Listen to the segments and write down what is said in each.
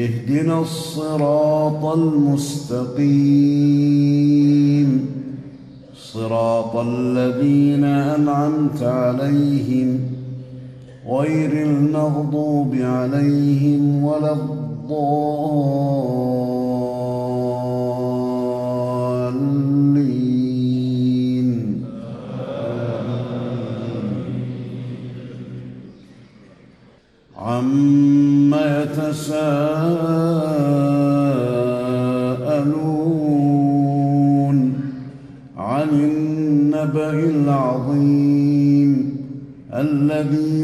اهدنا الصراط المستقيم. صراط الذين أنعمت عليهم غير المغضوب عليهم ولا الضالين. عم يتساءلون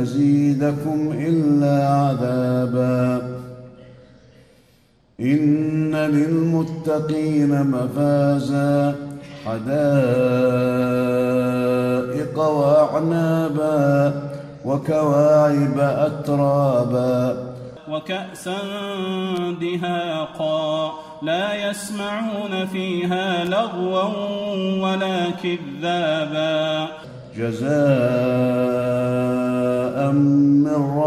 نزيدكم إلا عذابا. إن للمتقين مفازا. حدائق وأعنابا وكواعب أترابا. وكأسا دهاقا لا يسمعون فيها لغوا ولا كذابا. جزاء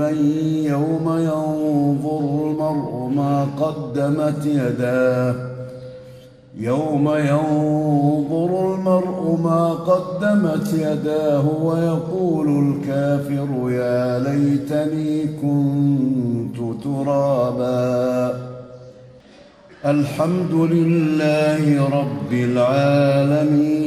قريبا يوم ينظر المرء ما قدمت يداه. يوم ينظر المرء ما قدمت يداه ويقول الكافر يا ليتني كنت ترابا. الحمد لله رب العالمين.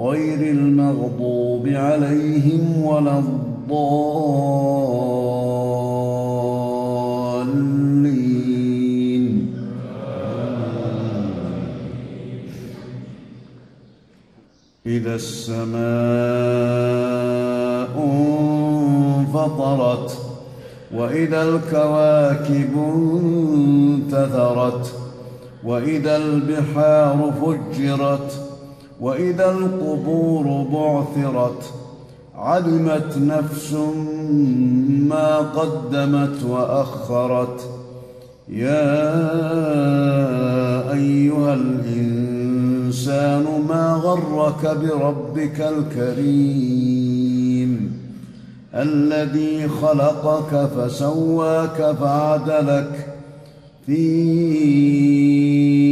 غير المغضوب عليهم ولا الضالين. إذا السماء انفطرت وإذا الكواكب انتثرت وإذا البحار فجرت وإذا القبور بعثرت علمت نفس ما قدمت وأخرت. يا أيها الإنسان ما غرك بربك الكريم؟ الذي خلقك فسواك فعدلك. في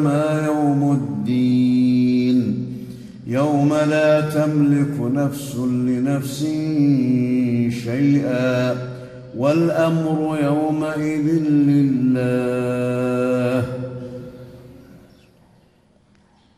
أدراك ما يوم الدين. يوم لا تملك نفس لنفس شيئا. والأمر يومئذ لله.